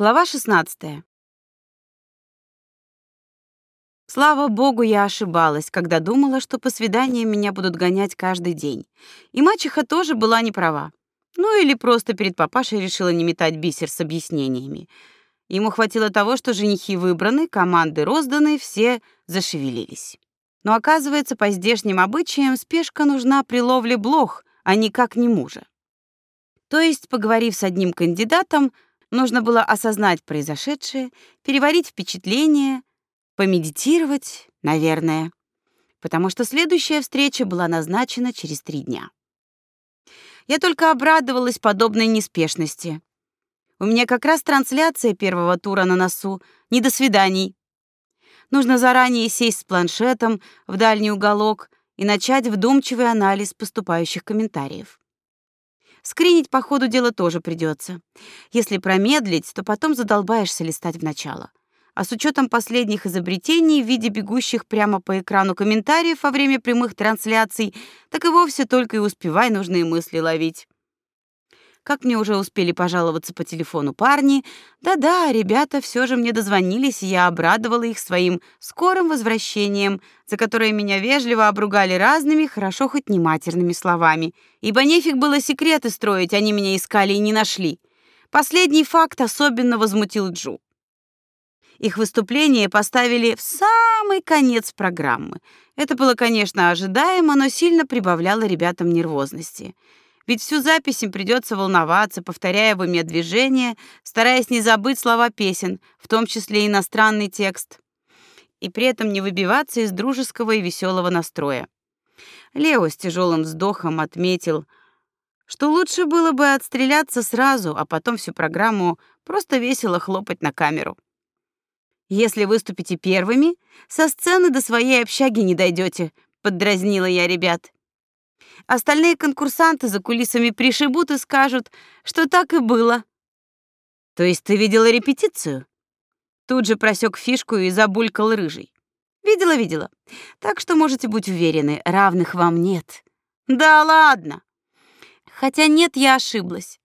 Глава 16. Слава богу, я ошибалась, когда думала, что по свиданиям меня будут гонять каждый день. И мачеха тоже была не права. Ну или просто перед папашей решила не метать бисер с объяснениями. Ему хватило того, что женихи выбраны, команды розданы, все зашевелились. Но оказывается, по здешним обычаям спешка нужна при ловле блох, а никак не мужа. То есть, поговорив с одним кандидатом, нужно было осознать произошедшее, переварить впечатления, помедитировать, наверное, потому что следующая встреча была назначена через три дня. Я только обрадовалась подобной неспешности. У меня как раз трансляция первого тура на носу. Не до свиданий. Нужно заранее сесть с планшетом в дальний уголок и начать вдумчивый анализ поступающих комментариев. Скринить по ходу дела тоже придется. Если промедлить, то потом задолбаешься листать в начало. А с учетом последних изобретений в виде бегущих прямо по экрану комментариев во время прямых трансляций, так и вовсе только и успевай нужные мысли ловить. Как мне уже успели пожаловаться по телефону парни, да-да, ребята все же мне дозвонились, и я обрадовала их своим скорым возвращением, за которое меня вежливо обругали разными, хорошо хоть не матерными словами, ибо нефиг было секреты строить, они меня искали и не нашли. Последний факт особенно возмутил Джу. Их выступление поставили в самый конец программы. Это было, конечно, ожидаемо, но сильно прибавляло ребятам нервозности. Ведь всю запись им придется волноваться, повторяя в уме движения, стараясь не забыть слова песен, в том числе иностранный текст, и при этом не выбиваться из дружеского и веселого настроя. Лео с тяжелым вздохом отметил, что лучше было бы отстреляться сразу, а потом всю программу просто весело хлопать на камеру. Если выступите первыми, со сцены до своей общаги не дойдете, поддразнила я ребят. Остальные конкурсанты за кулисами пришибут и скажут, что так и было. То есть ты видела репетицию? Тут же просек фишку и забулькал рыжий. Видела, видела. Так что можете быть уверены, равных вам нет. Да ладно. Хотя нет, я ошиблась.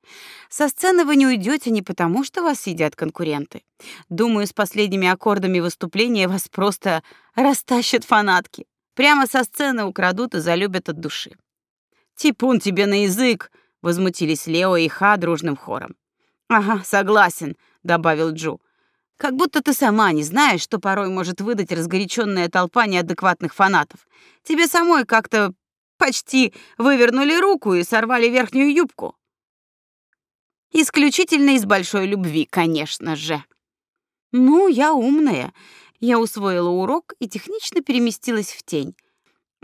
Со сцены вы не уйдете не потому, что вас сидят конкуренты. Думаю, с последними аккордами выступления вас просто растащат фанатки. Прямо со сцены украдут и залюбят от души. «Типун тебе на язык!» — возмутились Лео и Ха дружным хором. «Ага, согласен», — добавил Джу. «Как будто ты сама не знаешь, что порой может выдать разгоряченная толпа неадекватных фанатов. Тебе самой как-то почти вывернули руку и сорвали верхнюю юбку». Исключительно из большой любви, конечно же. Ну, я умная. Я усвоила урок и технично переместилась в тень.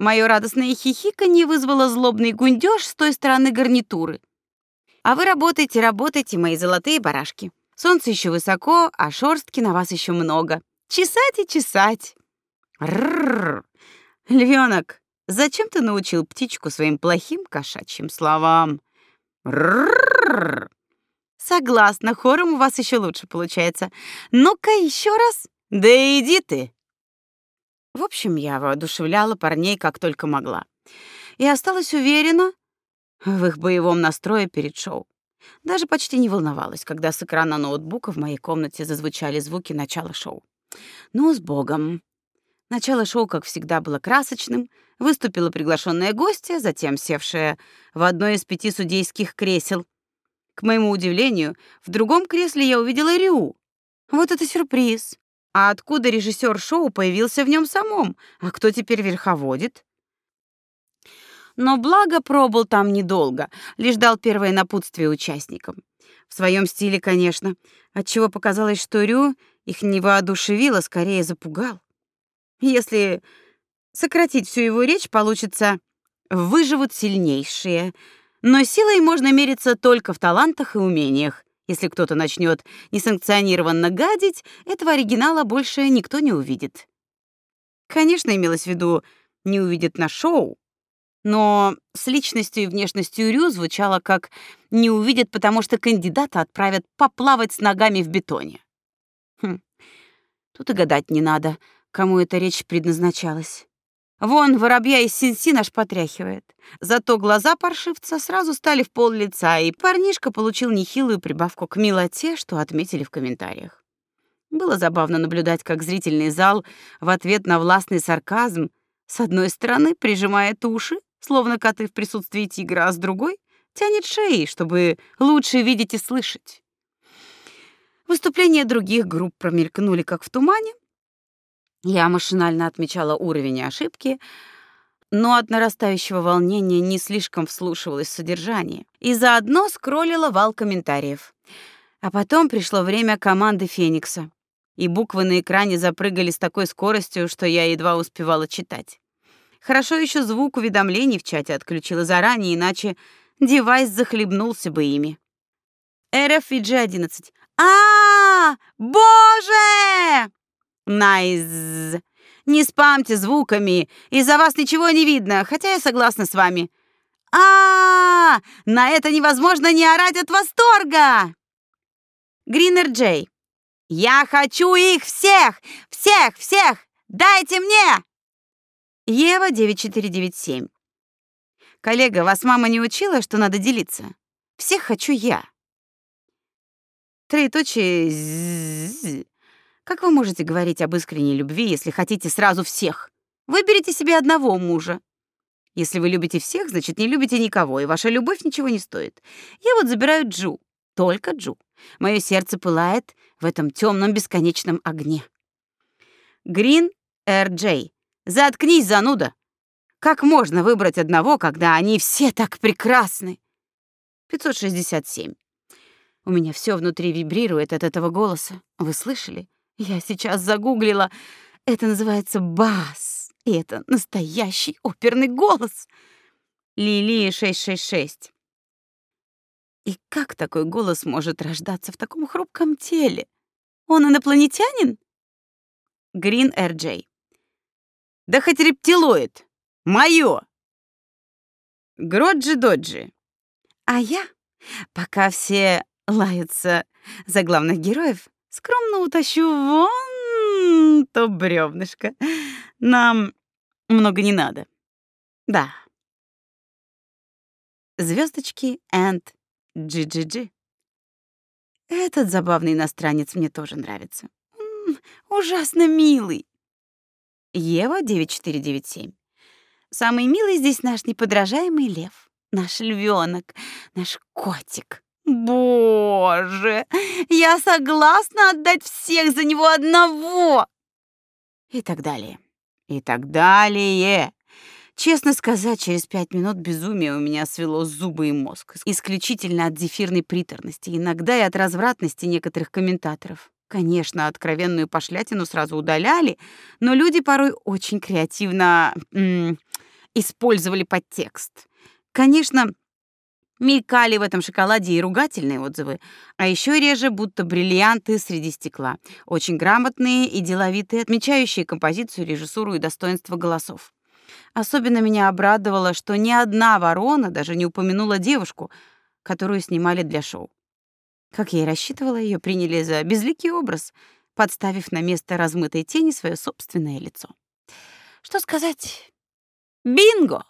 Мое радостное хихиканье вызвало злобный гундёж с той стороны гарнитуры. А вы работаете, работаете, мои золотые барашки. Солнце еще высоко, а шорстки на вас еще много. Чесать и чесать. Рррр. Львёнок, зачем ты научил птичку своим плохим кошачьим словам? Рррр. Согласна, хором у вас еще лучше получается. Ну-ка еще раз. Да иди ты. В общем, я воодушевляла парней как только могла. И осталась уверена в их боевом настрое перед шоу. Даже почти не волновалась, когда с экрана ноутбука в моей комнате зазвучали звуки начала шоу. Ну, с богом. Начало шоу, как всегда, было красочным. Выступила приглашенная гостья, затем севшая в одно из пяти судейских кресел. К моему удивлению, в другом кресле я увидела Рю. Вот это сюрприз. А откуда режиссер шоу появился в нем самом? А кто теперь верховодит? Но благо пробыл там недолго, лишь дал первое напутствие участникам. В своем стиле, конечно, отчего показалось, что Рю их не воодушевил, а скорее запугал. Если сократить всю его речь, получится «выживут сильнейшие», но силой можно мериться только в талантах и умениях. Если кто-то начнет несанкционированно гадить, этого оригинала больше никто не увидит. Конечно, имелось в виду не увидит на шоу, но с личностью и внешностью Рю звучало как «не увидит, потому что кандидата отправят поплавать с ногами в бетоне». Хм. Тут и гадать не надо, кому эта речь предназначалась. Вон воробья из Синси наш потряхивает. Зато глаза паршивца сразу стали в пол лица, и парнишка получил нехилую прибавку к милоте, что отметили в комментариях. Было забавно наблюдать, как зрительный зал в ответ на властный сарказм с одной стороны прижимает уши, словно коты в присутствии тигра, а с другой тянет шеи, чтобы лучше видеть и слышать. Выступления других групп промелькнули как в тумане, я машинально отмечала уровень ошибки, но от нарастающего волнения не слишком вслушивалась в содержание и заодно скроллила вал комментариев. А потом пришло время команды Феникса, и буквы на экране запрыгали с такой скоростью, что я едва успевала читать. Хорошо еще звук уведомлений в чате отключила заранее, иначе девайс захлебнулся бы ими. RFVG-11. А, боже! Найз. Не спамьте звуками, из-за вас ничего не видно, хотя я согласна с вами. А, -а, -а на это невозможно не орать от восторга. Гринер Джей. Я хочу их всех, всех, всех. Дайте мне. Ева 9497. Коллега, вас мама не учила, что надо делиться? Всех хочу я. Троеточие как вы можете говорить об искренней любви, если хотите сразу всех? Выберите себе одного мужа. Если вы любите всех, значит, не любите никого, и ваша любовь ничего не стоит. Я вот забираю Джу, только Джу. Мое сердце пылает в этом темном бесконечном огне. Грин Р.Джей. Заткнись, зануда. Как можно выбрать одного, когда они все так прекрасны? 567. У меня все внутри вибрирует от этого голоса. Вы слышали? Я сейчас загуглила. Это называется бас. И это настоящий оперный голос. Лилии 666. И как такой голос может рождаться в таком хрупком теле? Он инопланетянин? Грин Р.Джей. Да хоть рептилоид. Моё. Гроджи-доджи. А я, пока все лаются за главных героев, скромно утащу вон то бревнышко. Нам много не надо. Да. Звездочки and GGG. Этот забавный иностранец мне тоже нравится. М -м, ужасно милый. Ева 9497. Самый милый здесь наш неподражаемый лев, наш львенок, наш котик. Боже, я согласна отдать всех за него одного. И так далее. И так далее. Честно сказать, через пять минут безумия у меня свело зубы и мозг. Исключительно от зефирной приторности, иногда и от развратности некоторых комментаторов. Конечно, откровенную пошлятину сразу удаляли, но люди порой очень креативно м- использовали подтекст. Конечно, Мелькали в этом шоколаде и ругательные отзывы, а еще реже будто бриллианты среди стекла. Очень грамотные и деловитые, отмечающие композицию, режиссуру и достоинство голосов. Особенно меня обрадовало, что ни одна ворона даже не упомянула девушку, которую снимали для шоу. Как я и рассчитывала, ее приняли за безликий образ, подставив на место размытой тени свое собственное лицо. Что сказать? Бинго!